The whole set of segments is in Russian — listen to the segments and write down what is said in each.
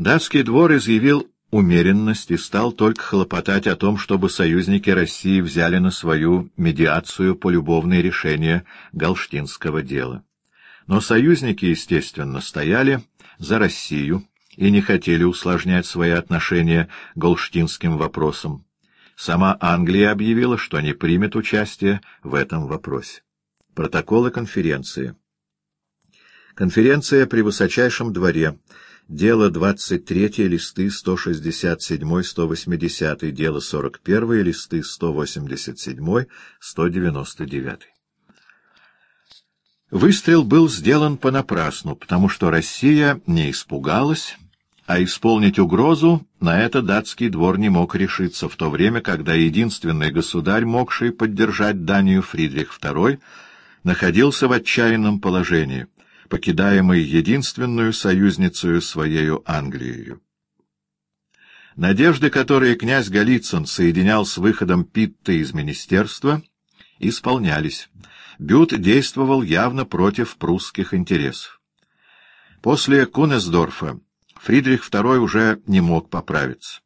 Датский двор изъявил умеренность и стал только хлопотать о том, чтобы союзники России взяли на свою медиацию полюбовные решения галштинского дела. Но союзники, естественно, стояли за Россию и не хотели усложнять свои отношения галштинским вопросом. Сама Англия объявила, что не примет участие в этом вопросе. Протоколы конференции. Конференция при высочайшем дворе. Дело 23, листы 167-180, дело 41, листы 187-199. Выстрел был сделан понапрасну, потому что Россия не испугалась, а исполнить угрозу на это датский двор не мог решиться в то время, когда единственный государь, могший поддержать Данию Фридрих II, находился в отчаянном положении, покидаемый единственную союзницею своею Англией. Надежды, которые князь Голицын соединял с выходом Питта из министерства, исполнялись. Бют действовал явно против прусских интересов. После Кунесдорфа Фридрих II уже не мог поправиться.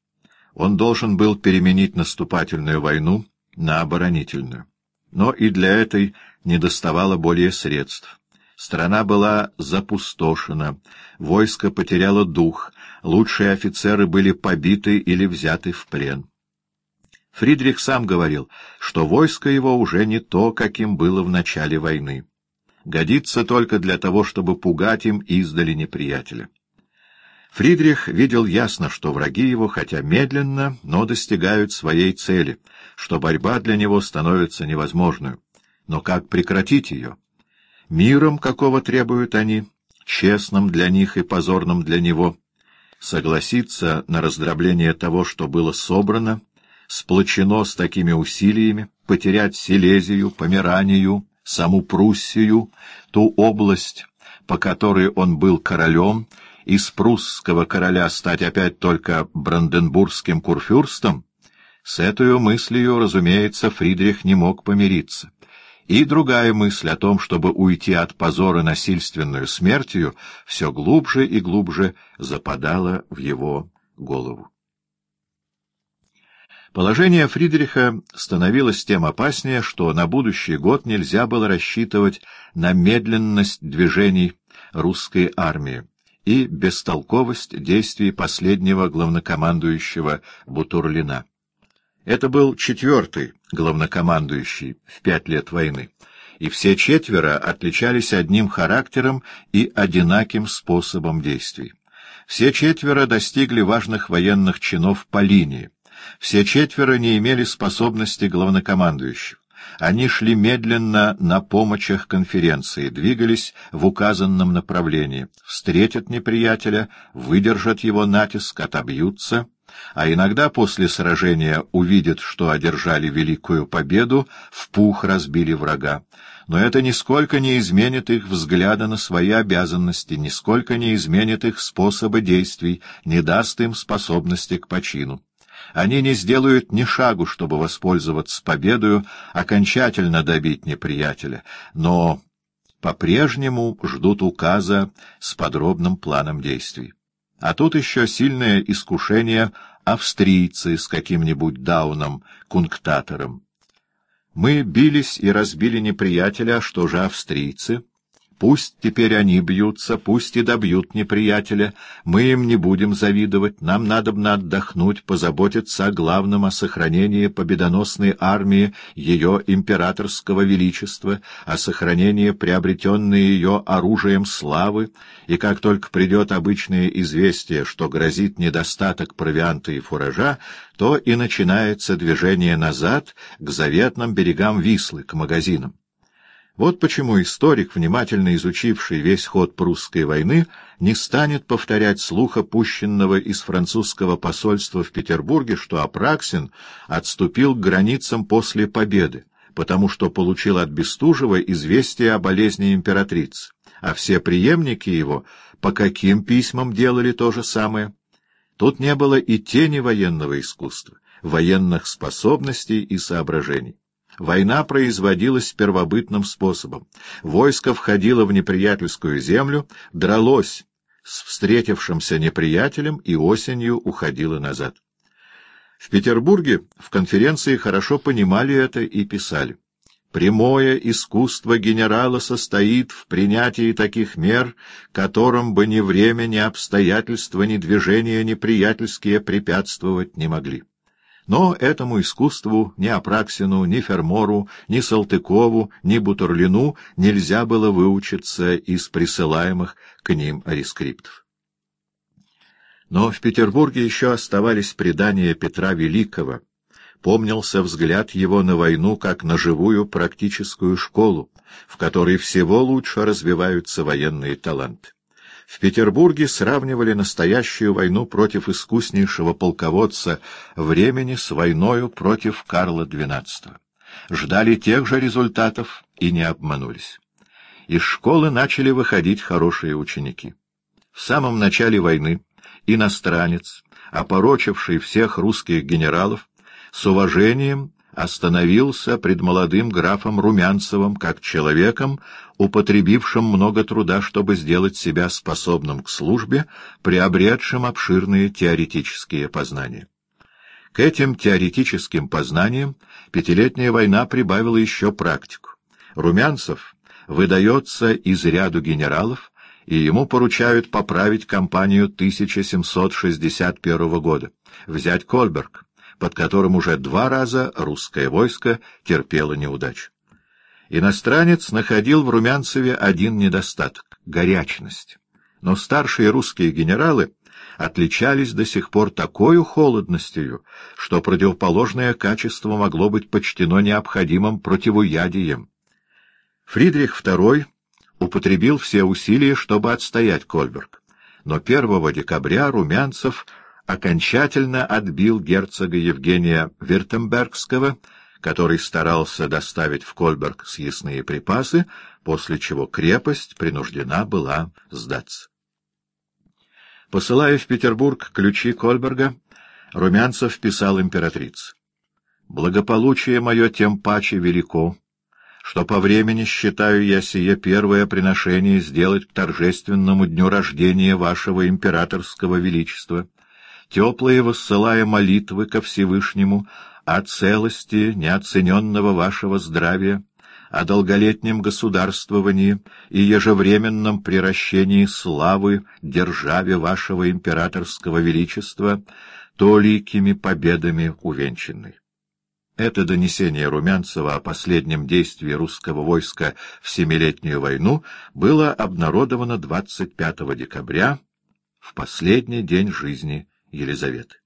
Он должен был переменить наступательную войну на оборонительную. Но и для этой недоставало более средств. Страна была запустошена, войско потеряло дух, лучшие офицеры были побиты или взяты в плен. Фридрих сам говорил, что войско его уже не то, каким было в начале войны. Годится только для того, чтобы пугать им издали неприятеля. Фридрих видел ясно, что враги его, хотя медленно, но достигают своей цели, что борьба для него становится невозможной. Но как прекратить ее? Миром, какого требуют они, честным для них и позорным для него, согласиться на раздробление того, что было собрано, сплочено с такими усилиями, потерять Силезию, Померанию, саму Пруссию, ту область, по которой он был королем, из прусского короля стать опять только бранденбургским курфюрстом, с этой мыслью, разумеется, Фридрих не мог помириться. И другая мысль о том, чтобы уйти от позора насильственную смертью, все глубже и глубже западала в его голову. Положение Фридриха становилось тем опаснее, что на будущий год нельзя было рассчитывать на медленность движений русской армии и бестолковость действий последнего главнокомандующего Бутурлина. Это был четвертый главнокомандующий в пять лет войны, и все четверо отличались одним характером и одинаким способом действий. Все четверо достигли важных военных чинов по линии, все четверо не имели способности главнокомандующего. Они шли медленно на помощях конференции, двигались в указанном направлении, встретят неприятеля, выдержат его натиск, отобьются, а иногда после сражения увидят, что одержали великую победу, в пух разбили врага. Но это нисколько не изменит их взгляда на свои обязанности, нисколько не изменит их способа действий, не даст им способности к почину. Они не сделают ни шагу, чтобы воспользоваться победою, окончательно добить неприятеля, но по-прежнему ждут указа с подробным планом действий. А тут еще сильное искушение австрийцы с каким-нибудь Дауном, кунктатором. Мы бились и разбили неприятеля, что же австрийцы? Пусть теперь они бьются, пусть и добьют неприятеля. Мы им не будем завидовать, нам надобно отдохнуть, позаботиться о главном, о сохранении победоносной армии ее императорского величества, о сохранении приобретенной ее оружием славы, и как только придет обычное известие, что грозит недостаток провианта и фуража, то и начинается движение назад к заветным берегам Вислы, к магазинам. Вот почему историк, внимательно изучивший весь ход прусской войны, не станет повторять слуха, пущенного из французского посольства в Петербурге, что Апраксин отступил к границам после победы, потому что получил от Бестужева известие о болезни императрицы, а все преемники его по каким письмам делали то же самое. Тут не было и тени военного искусства, военных способностей и соображений. Война производилась первобытным способом. Войско входило в неприятельскую землю, дралось с встретившимся неприятелем и осенью уходила назад. В Петербурге в конференции хорошо понимали это и писали. Прямое искусство генерала состоит в принятии таких мер, которым бы ни время, ни обстоятельства, ни движения неприятельские препятствовать не могли. Но этому искусству ни Апраксину, ни Фермору, ни Салтыкову, ни Бутурлину нельзя было выучиться из присылаемых к ним арискриптов. Но в Петербурге еще оставались предания Петра Великого — помнился взгляд его на войну как на живую практическую школу, в которой всего лучше развиваются военные таланты. В Петербурге сравнивали настоящую войну против искуснейшего полководца времени с войною против Карла XII. Ждали тех же результатов и не обманулись. Из школы начали выходить хорошие ученики. В самом начале войны иностранец, опорочивший всех русских генералов, с уважением остановился пред молодым графом Румянцевым как человеком, употребившим много труда, чтобы сделать себя способным к службе, приобретшим обширные теоретические познания. К этим теоретическим познаниям пятилетняя война прибавила еще практику. Румянцев выдается из ряду генералов, и ему поручают поправить кампанию 1761 года, взять Кольберг, под которым уже два раза русское войско терпело неудачу. Иностранец находил в Румянцеве один недостаток — горячность. Но старшие русские генералы отличались до сих пор такой холодностью, что противоположное качество могло быть почтено необходимым противоядием. Фридрих II употребил все усилия, чтобы отстоять Кольберг, но 1 декабря Румянцев — окончательно отбил герцога Евгения Виртембергского, который старался доставить в Кольберг съестные припасы, после чего крепость принуждена была сдаться. Посылая в Петербург ключи Кольберга, Румянцев писал императрице. «Благополучие мое тем паче велико, что по времени считаю я сие первое приношение сделать к торжественному дню рождения вашего императорского величества» теплые воссылая молитвы ко Всевышнему о целости неоцененного вашего здравия, о долголетнем государствовании и ежевременном приращении славы державе вашего императорского величества, толикими победами увенчанной. Это донесение Румянцева о последнем действии русского войска в Семилетнюю войну было обнародовано 25 декабря, в последний день жизни Елизаветы.